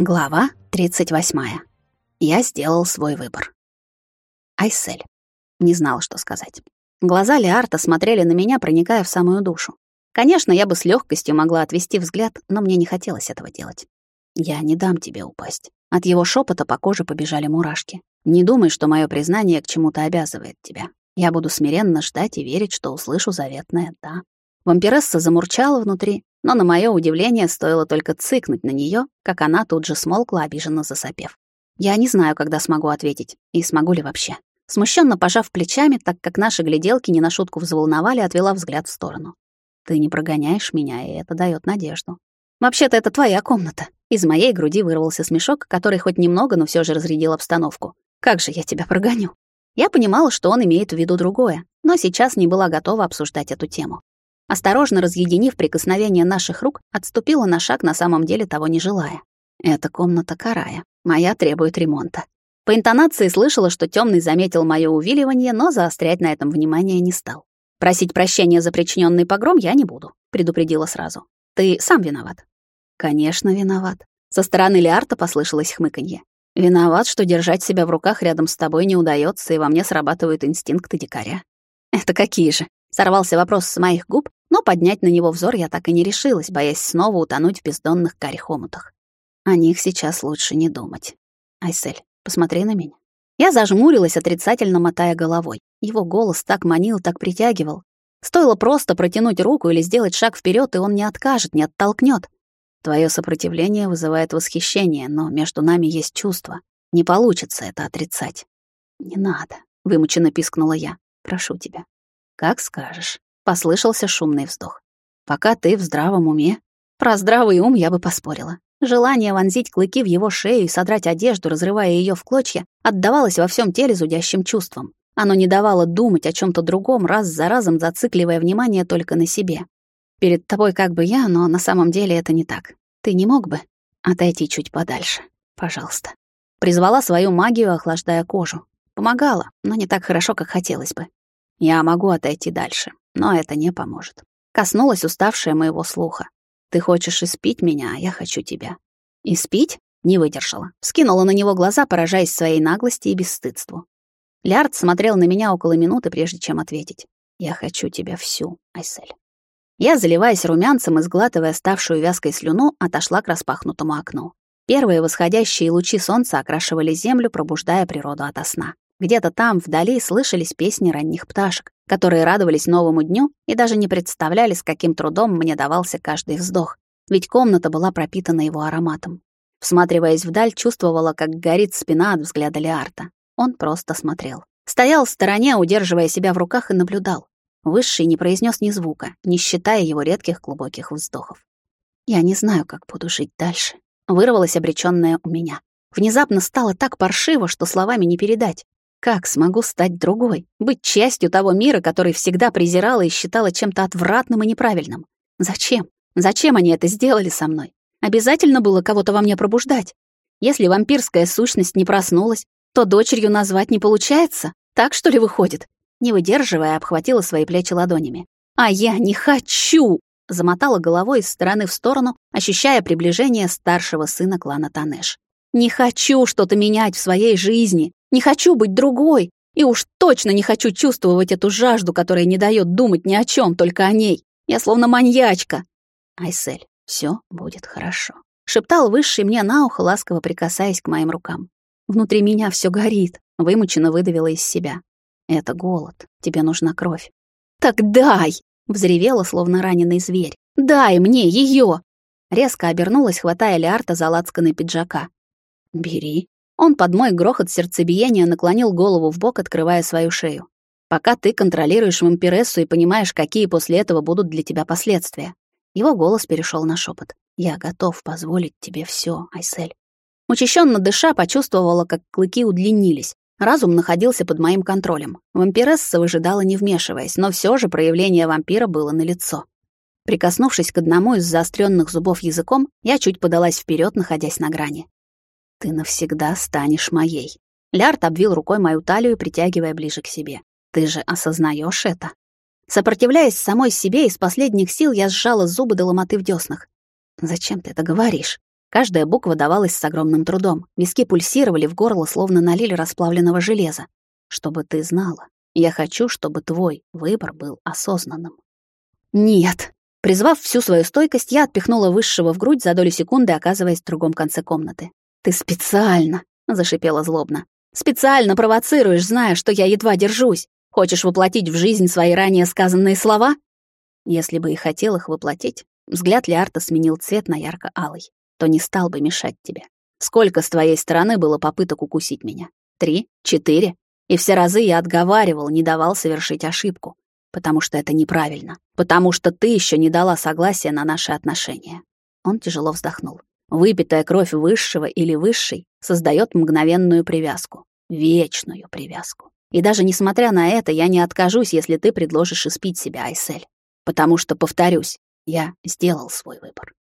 Глава 38. Я сделал свой выбор. Айсель. Не знал, что сказать. Глаза Леарта смотрели на меня, проникая в самую душу. Конечно, я бы с легкостью могла отвести взгляд, но мне не хотелось этого делать. Я не дам тебе упасть. От его шепота по коже побежали мурашки. Не думай, что мое признание к чему-то обязывает тебя. Я буду смиренно ждать и верить, что услышу заветное «да». Вампиресса замурчала внутри, но на мое удивление стоило только цыкнуть на нее, как она тут же смолкла, обиженно засопев. Я не знаю, когда смогу ответить, и смогу ли вообще. Смущенно пожав плечами, так как наши гляделки не на шутку взволновали, отвела взгляд в сторону. Ты не прогоняешь меня, и это дает надежду. Вообще-то это твоя комната. Из моей груди вырвался смешок, который хоть немного, но все же разрядил обстановку. Как же я тебя прогоню? Я понимала, что он имеет в виду другое, но сейчас не была готова обсуждать эту тему. Осторожно разъединив прикосновение наших рук, отступила на шаг, на самом деле того не желая. Эта комната карая. Моя требует ремонта. По интонации слышала, что темный заметил мое увиливание, но заострять на этом внимание не стал. Просить прощения за причиненный погром я не буду, предупредила сразу. Ты сам виноват. Конечно, виноват. Со стороны Лиарта послышалось хмыканье. Виноват, что держать себя в руках рядом с тобой не удается, и во мне срабатывают инстинкты дикаря. Это какие же? Сорвался вопрос с моих губ, но поднять на него взор я так и не решилась, боясь снова утонуть в бездонных карих омутах. О них сейчас лучше не думать. Айсель, посмотри на меня. Я зажмурилась, отрицательно мотая головой. Его голос так манил, так притягивал. Стоило просто протянуть руку или сделать шаг вперед, и он не откажет, не оттолкнет. Твое сопротивление вызывает восхищение, но между нами есть чувство. Не получится это отрицать. Не надо, вымученно пискнула я. Прошу тебя. Как скажешь. Послышался шумный вздох. Пока ты в здравом уме. Про здравый ум я бы поспорила. Желание вонзить клыки в его шею и содрать одежду, разрывая ее в клочья, отдавалось во всем теле зудящим чувством. Оно не давало думать о чем то другом, раз за разом зацикливая внимание только на себе. Перед тобой как бы я, но на самом деле это не так. Ты не мог бы отойти чуть подальше, пожалуйста. Призвала свою магию, охлаждая кожу. Помогала, но не так хорошо, как хотелось бы. Я могу отойти дальше, но это не поможет. Коснулась уставшая моего слуха. Ты хочешь испить меня, а я хочу тебя. Испить? Не выдержала. Скинула на него глаза, поражаясь своей наглости и бесстыдству. Лярд смотрел на меня около минуты, прежде чем ответить. Я хочу тебя всю, Айсель. Я, заливаясь румянцем и сглатывая ставшую вязкой слюну, отошла к распахнутому окну. Первые восходящие лучи солнца окрашивали землю, пробуждая природу ото сна. Где-то там, вдали, слышались песни ранних пташек, которые радовались новому дню и даже не представляли, с каким трудом мне давался каждый вздох, ведь комната была пропитана его ароматом. Всматриваясь вдаль, чувствовала, как горит спина от взгляда Леарта. Он просто смотрел. Стоял в стороне, удерживая себя в руках, и наблюдал. Высший не произнес ни звука, не считая его редких глубоких вздохов. «Я не знаю, как буду жить дальше», — вырвалась обречённая у меня. Внезапно стало так паршиво, что словами не передать. Как смогу стать другой, быть частью того мира, который всегда презирала и считала чем-то отвратным и неправильным? Зачем? Зачем они это сделали со мной? Обязательно было кого-то во мне пробуждать. Если вампирская сущность не проснулась, то дочерью назвать не получается. Так что ли выходит? Не выдерживая, обхватила свои плечи ладонями. А я не хочу, замотала головой из стороны в сторону, ощущая приближение старшего сына клана Танеш. Не хочу что-то менять в своей жизни. Не хочу быть другой. И уж точно не хочу чувствовать эту жажду, которая не дает думать ни о чем, только о ней. Я словно маньячка. Айсель, все будет хорошо. Шептал высший мне на ухо, ласково прикасаясь к моим рукам. Внутри меня все горит. Вымученно выдавила из себя. Это голод. Тебе нужна кровь. Так дай! Взревела, словно раненый зверь. Дай мне ее! Резко обернулась, хватая Леарта за лацканы пиджака. «Бери», он под мой грохот сердцебиения наклонил голову в бок, открывая свою шею. Пока ты контролируешь вампирессу и понимаешь, какие после этого будут для тебя последствия. Его голос перешел на шепот. Я готов позволить тебе все, Айсель. Учащенно дыша, почувствовала, как клыки удлинились. Разум находился под моим контролем. Вампиресса выжидала, не вмешиваясь, но все же проявление вампира было налицо. Прикоснувшись к одному из заостренных зубов языком, я чуть подалась вперед, находясь на грани. Ты навсегда станешь моей. Лярд обвил рукой мою талию, притягивая ближе к себе. Ты же осознаешь это? Сопротивляясь самой себе, из последних сил я сжала зубы до ломоты в дёснах. Зачем ты это говоришь? Каждая буква давалась с огромным трудом. Виски пульсировали, в горло словно налили расплавленного железа. Чтобы ты знала, я хочу, чтобы твой выбор был осознанным. Нет. Призвав всю свою стойкость, я отпихнула высшего в грудь за долю секунды, оказываясь в другом конце комнаты. Ты специально, зашипела злобно. Специально провоцируешь, зная, что я едва держусь. Хочешь воплотить в жизнь свои ранее сказанные слова? Если бы и хотел их воплотить, взгляд Лиарта сменил цвет на ярко-алый, то не стал бы мешать тебе. Сколько с твоей стороны было попыток укусить меня? Три? Четыре? И все разы я отговаривал, не давал совершить ошибку. Потому что это неправильно. Потому что ты еще не дала согласия на наши отношения. Он тяжело вздохнул. Выпитая кровь высшего или высшей создает мгновенную привязку. Вечную привязку. И даже несмотря на это, я не откажусь, если ты предложишь испить себя, Айсель. Потому что, повторюсь, я сделал свой выбор.